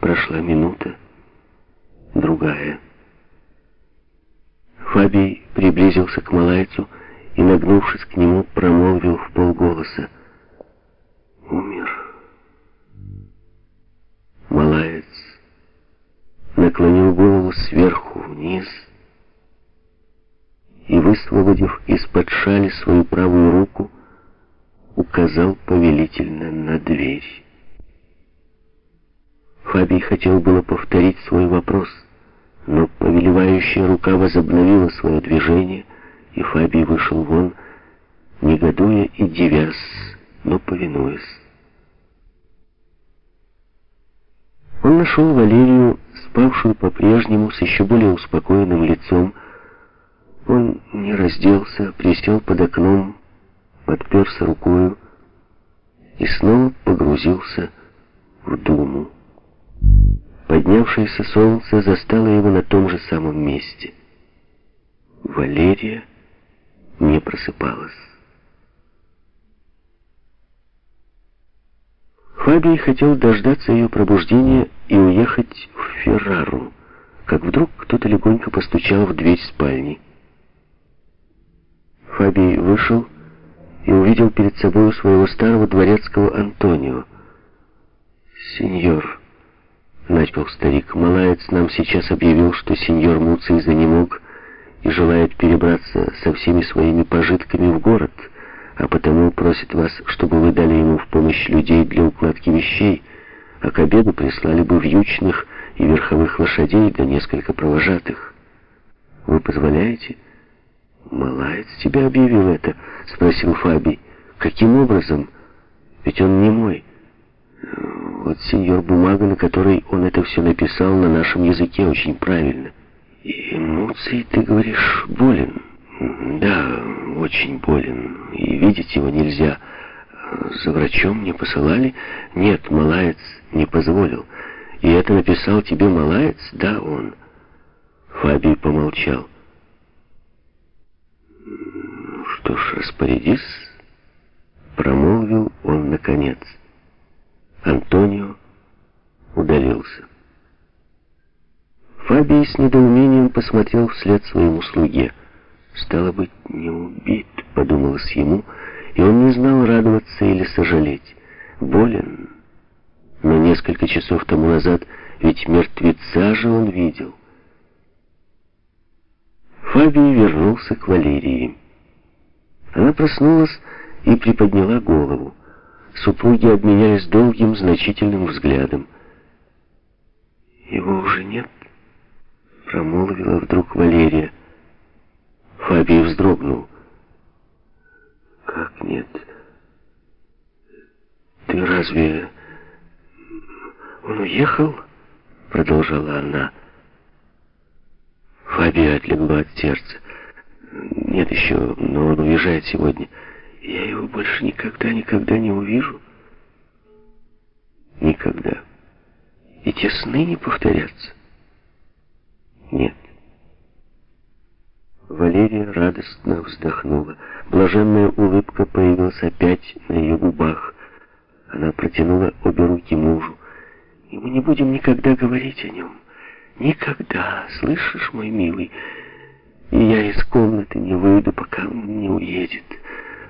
Прошла минута, другая. Фабий приблизился к Малайцу и, нагнувшись к нему, промолвил в полголоса. «Умер». Малаец наклонил голову сверху вниз и, высвободив из-под шали свою правую руку, указал повелительно на дверь. Фабий хотел было повторить свой вопрос, но повелевающая рука возобновила свое движение, и Фабий вышел вон, негодуя и девясь, но повинуясь. Он нашел Валерию, спавшую по-прежнему, с еще более успокоенным лицом. Он не разделся, присел под окном, подперся рукою и снова погрузился в думу. Поднявшееся солнце застало его на том же самом месте. Валерия не просыпалась. Фабий хотел дождаться ее пробуждения и уехать в Феррару, как вдруг кто-то легонько постучал в дверь спальни. Фабий вышел и увидел перед собой своего старого дворецкого Антонио. «Сеньор», — начал старик, — «малаец нам сейчас объявил, что сеньор Муций занемог и желает перебраться со всеми своими пожитками в город» а потому просит вас, чтобы вы дали ему в помощь людей для укладки вещей, а к обеду прислали бы вьючных и верховых лошадей, да несколько провожатых. Вы позволяете? Малаец тебя объявил это, спросил Фабий. Каким образом? Ведь он не мой. Вот, сеньор, бумага, на которой он это все написал на нашем языке, очень правильно. И Муций, ты говоришь, болен. Да, очень болен, и видеть его нельзя. За врачом не посылали? Нет, малаец не позволил. И это написал тебе малаец? Да, он. Фабий помолчал. «Ну что ж, распорядись, промолвил он наконец. Антонио удалился. Фабий с недоумением посмотрел вслед своему слуге. «Стало быть, не убит», — подумалось ему, и он не знал, радоваться или сожалеть. Болен, но несколько часов тому назад ведь мертвеца же он видел. Фабий вернулся к Валерии. Она проснулась и приподняла голову. Супруги обменялись долгим, значительным взглядом. «Его уже нет?» — промолвила вдруг Валерия. Фабий вздрогнул. «Как нет? Ты разве... Он уехал?» Продолжала она. Фабия отлегла от сердца. «Нет еще, но он уезжает сегодня. Я его больше никогда, никогда не увижу». «Никогда. И те сны не повторятся?» «Нет». Валерия радостно вздохнула. Блаженная улыбка появилась опять на ее губах. Она протянула обе руки мужу. «И мы не будем никогда говорить о нем. Никогда, слышишь, мой милый? И я из комнаты не выйду, пока он не уедет.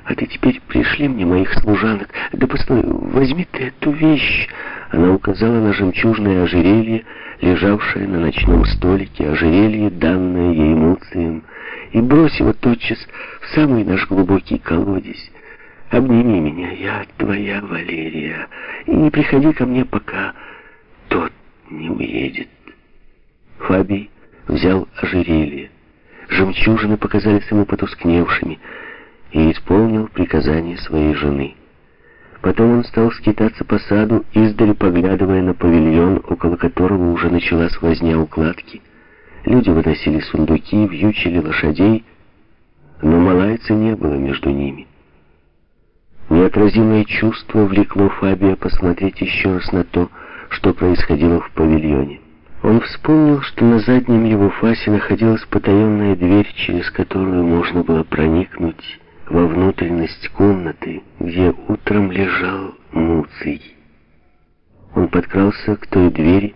А ты теперь пришли мне моих служанок. Да постой, возьми ты эту вещь». Она указала на жемчужное ожерелье, лежавшее на ночном столике, ожерелье, данное ей Муцием и брось его тотчас в самый наш глубокий колодец. Обними меня, я твоя Валерия, и не приходи ко мне, пока тот не уедет. Фабий взял ожерелье. Жемчужины показались ему потускневшими и исполнил приказание своей жены. Потом он стал скитаться по саду, издали поглядывая на павильон, около которого уже началась возня укладки. Люди выносили сундуки, вьючили лошадей, но малайца не было между ними. Неотразимое чувство влекло Фабия посмотреть еще раз на то, что происходило в павильоне. Он вспомнил, что на заднем его фасе находилась потаенная дверь, через которую можно было проникнуть во внутренность комнаты, где утром лежал Муций. Он подкрался к той двери,